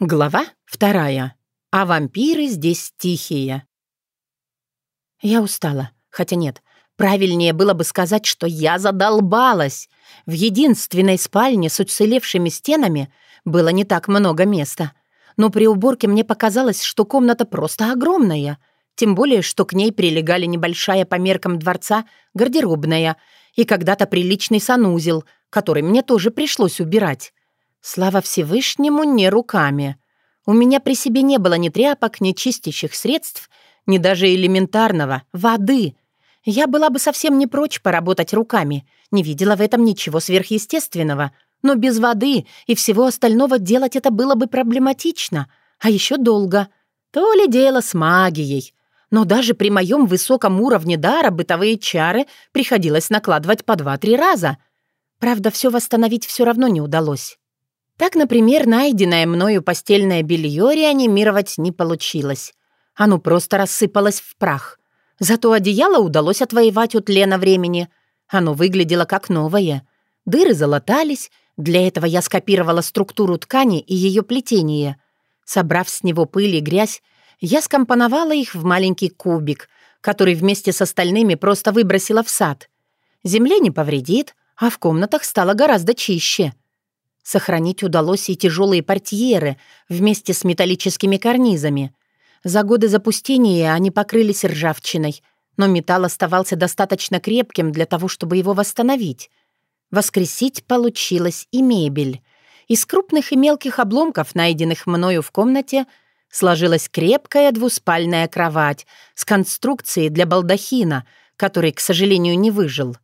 Глава вторая. А вампиры здесь тихие. Я устала. Хотя нет, правильнее было бы сказать, что я задолбалась. В единственной спальне с уцелевшими стенами было не так много места. Но при уборке мне показалось, что комната просто огромная. Тем более, что к ней прилегали небольшая по меркам дворца гардеробная и когда-то приличный санузел, который мне тоже пришлось убирать. Слава Всевышнему, не руками. У меня при себе не было ни тряпок, ни чистящих средств, ни даже элементарного — воды. Я была бы совсем не прочь поработать руками, не видела в этом ничего сверхъестественного. Но без воды и всего остального делать это было бы проблематично, а еще долго. То ли дело с магией. Но даже при моем высоком уровне дара бытовые чары приходилось накладывать по два-три раза. Правда, все восстановить все равно не удалось. Так, например, найденное мною постельное белье реанимировать не получилось. Оно просто рассыпалось в прах. Зато одеяло удалось отвоевать у тлена времени. Оно выглядело как новое. Дыры залатались. Для этого я скопировала структуру ткани и ее плетение. Собрав с него пыль и грязь, я скомпоновала их в маленький кубик, который вместе с остальными просто выбросила в сад. Земле не повредит, а в комнатах стало гораздо чище — Сохранить удалось и тяжелые портьеры вместе с металлическими карнизами. За годы запустения они покрылись ржавчиной, но металл оставался достаточно крепким для того, чтобы его восстановить. Воскресить получилось и мебель. Из крупных и мелких обломков, найденных мною в комнате, сложилась крепкая двуспальная кровать с конструкцией для балдахина, который, к сожалению, не выжил.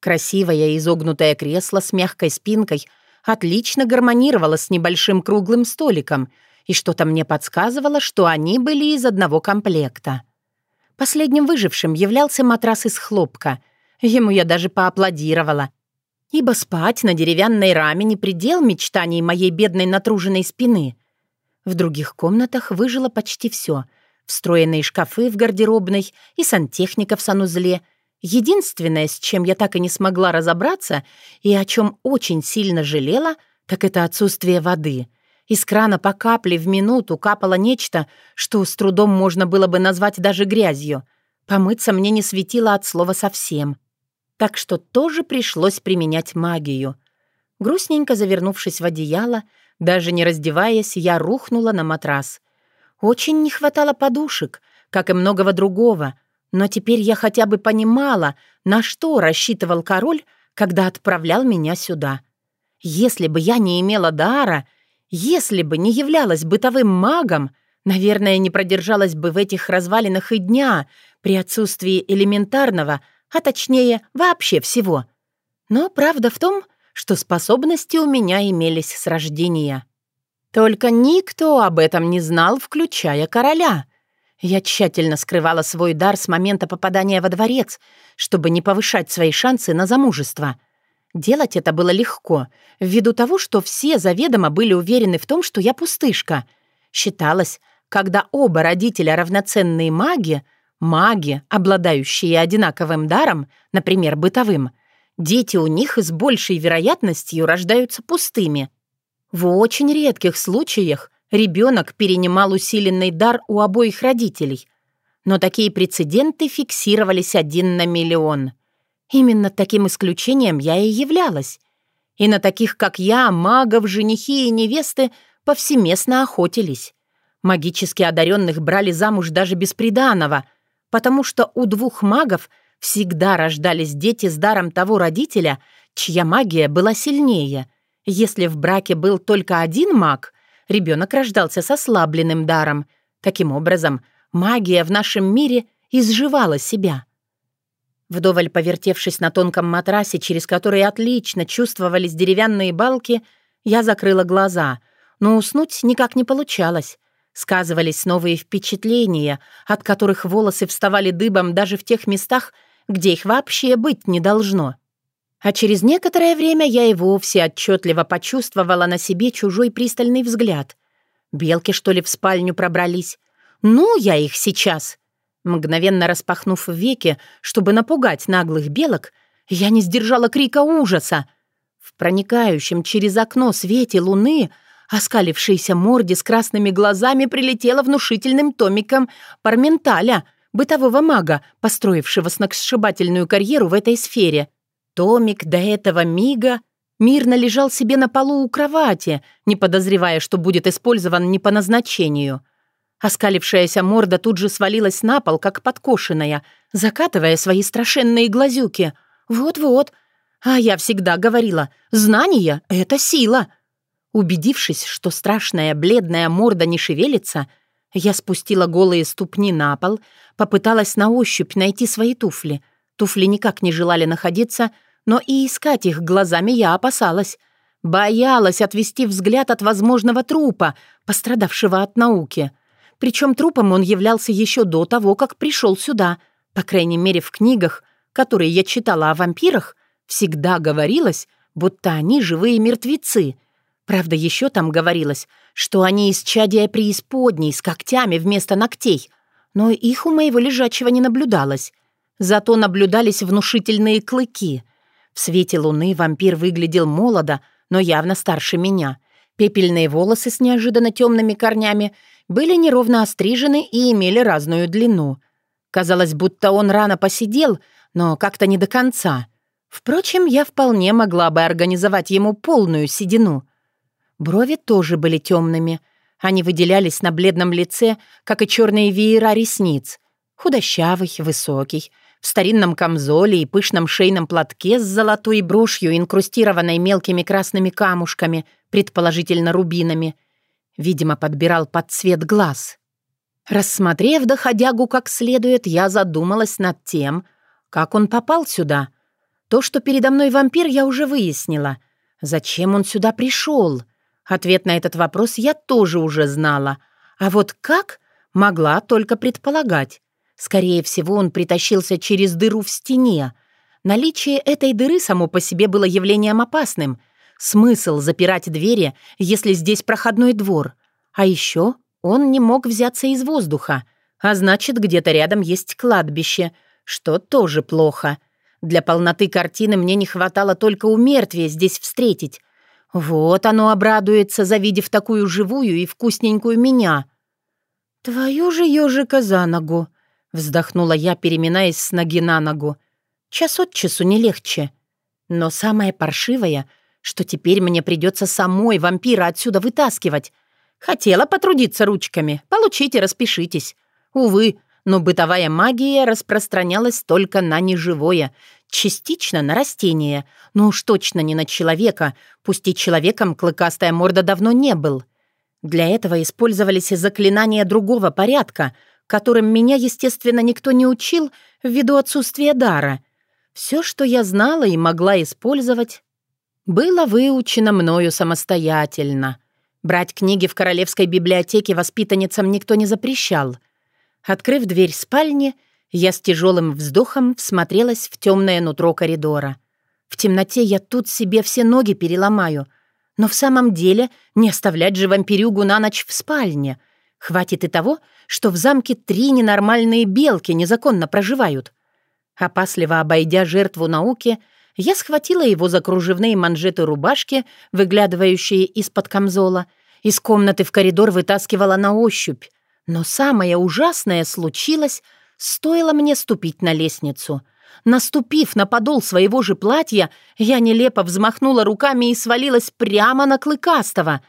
Красивое изогнутое кресло с мягкой спинкой — отлично гармонировала с небольшим круглым столиком, и что-то мне подсказывало, что они были из одного комплекта. Последним выжившим являлся матрас из хлопка. Ему я даже поаплодировала, ибо спать на деревянной раме не предел мечтаний моей бедной натруженной спины. В других комнатах выжило почти все: Встроенные шкафы в гардеробной и сантехника в санузле — Единственное, с чем я так и не смогла разобраться и о чем очень сильно жалела, так это отсутствие воды. Из крана по капле в минуту капало нечто, что с трудом можно было бы назвать даже грязью. Помыться мне не светило от слова совсем. Так что тоже пришлось применять магию. Грустненько завернувшись в одеяло, даже не раздеваясь, я рухнула на матрас. Очень не хватало подушек, как и многого другого — но теперь я хотя бы понимала, на что рассчитывал король, когда отправлял меня сюда. Если бы я не имела дара, если бы не являлась бытовым магом, наверное, не продержалась бы в этих развалинах и дня при отсутствии элементарного, а точнее вообще всего. Но правда в том, что способности у меня имелись с рождения. Только никто об этом не знал, включая короля — я тщательно скрывала свой дар с момента попадания во дворец, чтобы не повышать свои шансы на замужество. Делать это было легко, ввиду того, что все заведомо были уверены в том, что я пустышка. Считалось, когда оба родителя равноценные маги, маги, обладающие одинаковым даром, например, бытовым, дети у них с большей вероятностью рождаются пустыми. В очень редких случаях ребенок перенимал усиленный дар у обоих родителей. Но такие прецеденты фиксировались один на миллион. Именно таким исключением я и являлась. И на таких, как я, магов, женихи и невесты повсеместно охотились. Магически одаренных брали замуж даже без приданого, потому что у двух магов всегда рождались дети с даром того родителя, чья магия была сильнее. Если в браке был только один маг — ребенок рождался с ослабленным даром. Таким образом, магия в нашем мире изживала себя. Вдоволь повертевшись на тонком матрасе, через который отлично чувствовались деревянные балки, я закрыла глаза, но уснуть никак не получалось. Сказывались новые впечатления, от которых волосы вставали дыбом даже в тех местах, где их вообще быть не должно. А через некоторое время я и вовсе отчетливо почувствовала на себе чужой пристальный взгляд. Белки, что ли, в спальню пробрались? Ну, я их сейчас! Мгновенно распахнув веки, чтобы напугать наглых белок, я не сдержала крика ужаса. В проникающем через окно свете луны оскалившейся морде с красными глазами прилетела внушительным томиком Парменталя, бытового мага, построившего сногсшибательную карьеру в этой сфере. Томик до этого мига мирно лежал себе на полу у кровати, не подозревая, что будет использован не по назначению. Оскалившаяся морда тут же свалилась на пол, как подкошенная, закатывая свои страшенные глазюки. «Вот-вот. А я всегда говорила, знание — это сила». Убедившись, что страшная бледная морда не шевелится, я спустила голые ступни на пол, попыталась на ощупь найти свои туфли. Туфли никак не желали находиться, но и искать их глазами я опасалась. Боялась отвести взгляд от возможного трупа, пострадавшего от науки. Причем трупом он являлся еще до того, как пришел сюда. По крайней мере, в книгах, которые я читала о вампирах, всегда говорилось, будто они живые мертвецы. Правда, еще там говорилось, что они из чадия преисподней, с когтями вместо ногтей. Но их у моего лежачего не наблюдалось. Зато наблюдались внушительные клыки. В свете луны вампир выглядел молодо, но явно старше меня. Пепельные волосы с неожиданно темными корнями были неровно острижены и имели разную длину. Казалось, будто он рано посидел, но как-то не до конца. Впрочем, я вполне могла бы организовать ему полную седину. Брови тоже были темными. Они выделялись на бледном лице, как и черные веера ресниц. Худощавый, высокий, в старинном камзоле и пышном шейном платке с золотой брошью, инкрустированной мелкими красными камушками, предположительно рубинами — Видимо, подбирал под цвет глаз. Рассмотрев доходягу как следует, я задумалась над тем, как он попал сюда. То, что передо мной вампир, я уже выяснила. Зачем он сюда пришел? Ответ на этот вопрос я тоже уже знала. А вот как, могла только предполагать. Скорее всего, он притащился через дыру в стене. Наличие этой дыры само по себе было явлением опасным, Смысл запирать двери, если здесь проходной двор? А еще он не мог взяться из воздуха, а значит, где-то рядом есть кладбище, что тоже плохо. Для полноты картины мне не хватало только у мертвия здесь встретить. Вот оно обрадуется, завидев такую живую и вкусненькую меня. «Твою же ежика за ногу!» — вздохнула я, переминаясь с ноги на ногу. «Час от часу не легче. Но самое паршивое — что теперь мне придется самой вампира отсюда вытаскивать. Хотела потрудиться ручками. Получите, распишитесь. Увы, но бытовая магия распространялась только на неживое, частично на растение, но уж точно не на человека, пусть и человеком клыкастая морда давно не был. Для этого использовались заклинания другого порядка, которым меня, естественно, никто не учил ввиду отсутствия дара. Все, что я знала и могла использовать, было выучено мною самостоятельно. Брать книги в королевской библиотеке воспитанницам никто не запрещал. Открыв дверь спальни, я с тяжелым вздохом всмотрелась в темное нутро коридора. В темноте я тут себе все ноги переломаю. Но в самом деле не оставлять же вампирюгу на ночь в спальне. Хватит и того, что в замке три ненормальные белки незаконно проживают. Опасливо обойдя жертву науки, я схватила его за кружевные манжеты рубашки, выглядывающие из-под камзола, из комнаты в коридор вытаскивала на ощупь. Но самое ужасное случилось, стоило мне ступить на лестницу. Наступив на подол своего же платья, я нелепо взмахнула руками и свалилась прямо на Клыкастого.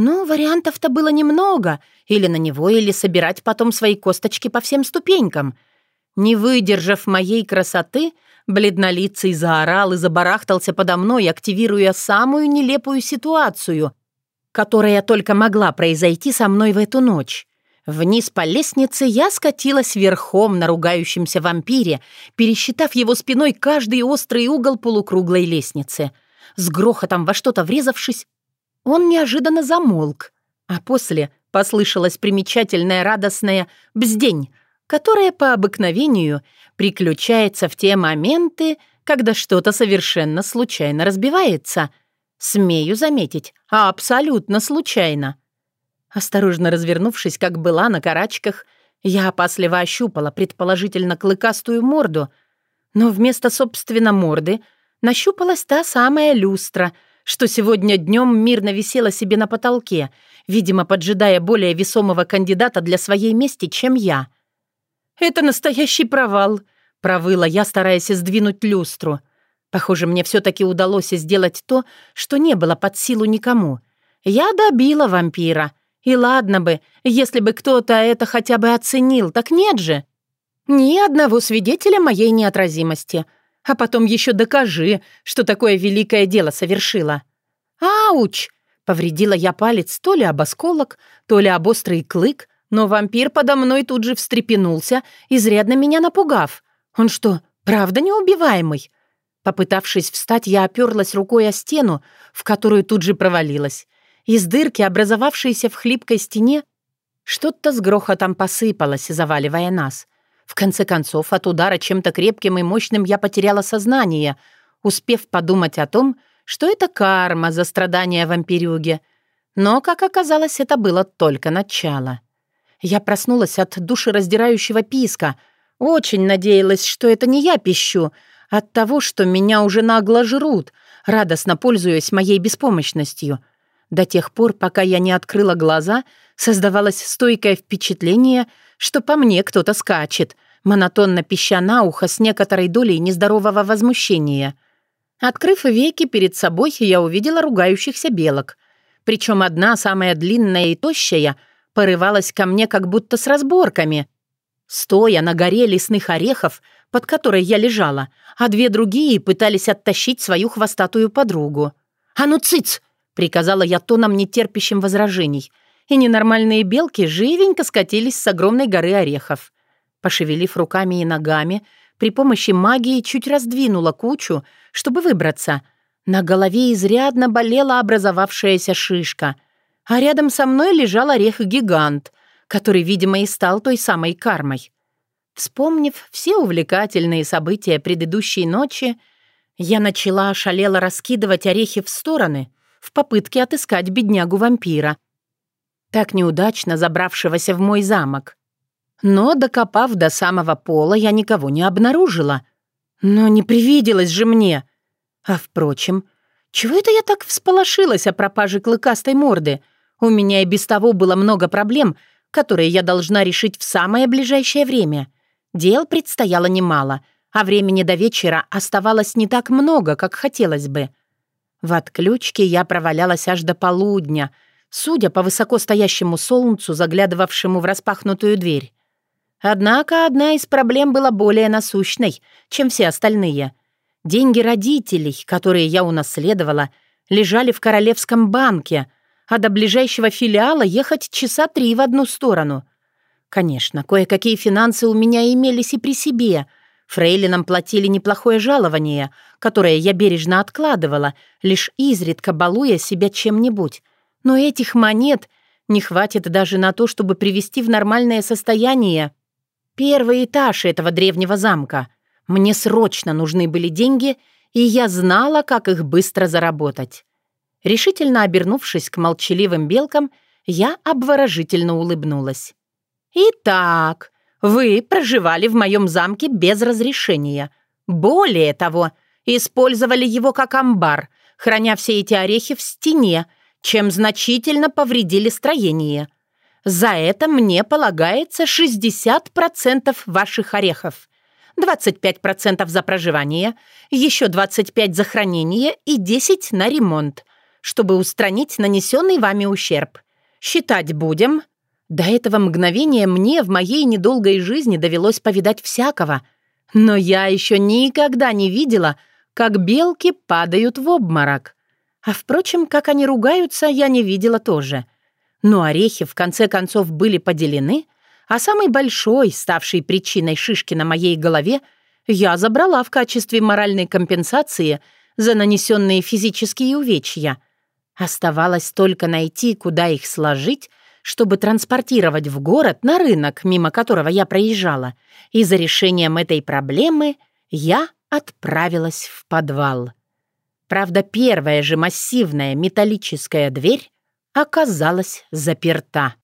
Ну, вариантов-то было немного. Или на него, или собирать потом свои косточки по всем ступенькам. Не выдержав моей красоты, Бледнолицый заорал и забарахтался подо мной, активируя самую нелепую ситуацию, которая только могла произойти со мной в эту ночь. Вниз по лестнице я скатилась верхом на ругающемся вампире, пересчитав его спиной каждый острый угол полукруглой лестницы. С грохотом во что-то врезавшись, он неожиданно замолк, а после послышалось примечательное радостное «бздень», которое по обыкновению приключается в те моменты, когда что-то совершенно случайно разбивается. Смею заметить, а абсолютно случайно. Осторожно развернувшись, как была на карачках, я опасливо ощупала предположительно клыкастую морду, но вместо, собственно, морды нащупалась та самая люстра, что сегодня днем мирно висела себе на потолке, видимо, поджидая более весомого кандидата для своей мести, чем я. «Это настоящий провал», — провыла я, стараясь сдвинуть люстру. Похоже, мне все-таки удалось сделать то, что не было под силу никому. Я добила вампира. И ладно бы, если бы кто-то это хотя бы оценил, так нет же. Ни одного свидетеля моей неотразимости. А потом еще докажи, что такое великое дело совершила. «Ауч!» — повредила я палец то ли об осколок, то ли об острый клык, но вампир подо мной тут же встрепенулся, изрядно меня напугав. Он что, правда неубиваемый? Попытавшись встать, я оперлась рукой о стену, в которую тут же провалилась. Из дырки, образовавшейся в хлипкой стене, что-то с грохотом посыпалось, заваливая нас. В конце концов, от удара чем-то крепким и мощным я потеряла сознание, успев подумать о том, что это карма за страдания вампирюги. Но, как оказалось, это было только начало. Я проснулась от душераздирающего писка. Очень надеялась, что это не я пищу, от того, что меня уже нагло жрут, радостно пользуясь моей беспомощностью. До тех пор, пока я не открыла глаза, создавалось стойкое впечатление, что по мне кто-то скачет, монотонно пища на ухо с некоторой долей нездорового возмущения. Открыв веки перед собой, я увидела ругающихся белок. Причем одна, самая длинная и тощая — порывалась ко мне как будто с разборками. Стоя на горе лесных орехов, под которой я лежала, а две другие пытались оттащить свою хвостатую подругу. «А ну, цыц!» — приказала я тоном нетерпящим возражений, и ненормальные белки живенько скатились с огромной горы орехов. Пошевелив руками и ногами, при помощи магии чуть раздвинула кучу, чтобы выбраться. На голове изрядно болела образовавшаяся шишка — а рядом со мной лежал орех-гигант, который, видимо, и стал той самой кармой. Вспомнив все увлекательные события предыдущей ночи, я начала ошалело раскидывать орехи в стороны в попытке отыскать беднягу-вампира, так неудачно забравшегося в мой замок. Но, докопав до самого пола, я никого не обнаружила. Но не привиделось же мне. А, впрочем, чего это я так всполошилась о пропаже клыкастой морды — у меня и без того было много проблем, которые я должна решить в самое ближайшее время. Дел предстояло немало, а времени до вечера оставалось не так много, как хотелось бы. В отключке я провалялась аж до полудня, судя по высоко стоящему солнцу, заглядывавшему в распахнутую дверь. Однако одна из проблем была более насущной, чем все остальные. Деньги родителей, которые я унаследовала, лежали в Королевском банке — а до ближайшего филиала ехать часа три в одну сторону. Конечно, кое-какие финансы у меня имелись и при себе. Фрейлинам платили неплохое жалование, которое я бережно откладывала, лишь изредка балуя себя чем-нибудь. Но этих монет не хватит даже на то, чтобы привести в нормальное состояние первый этаж этого древнего замка. Мне срочно нужны были деньги, и я знала, как их быстро заработать. Решительно обернувшись к молчаливым белкам, я обворожительно улыбнулась. «Итак, вы проживали в моем замке без разрешения. Более того, использовали его как амбар, храня все эти орехи в стене, чем значительно повредили строение. За это мне полагается 60% ваших орехов, 25% за проживание, еще 25% за хранение и 10% на ремонт чтобы устранить нанесенный вами ущерб. Считать будем. До этого мгновения мне в моей недолгой жизни довелось повидать всякого, но я еще никогда не видела, как белки падают в обморок. А впрочем, как они ругаются, я не видела тоже. Но орехи в конце концов были поделены, а самый большой, ставший причиной шишки на моей голове, я забрала в качестве моральной компенсации за нанесенные физические увечья — Оставалось только найти, куда их сложить, чтобы транспортировать в город на рынок, мимо которого я проезжала. И за решением этой проблемы я отправилась в подвал. Правда, первая же массивная металлическая дверь оказалась заперта.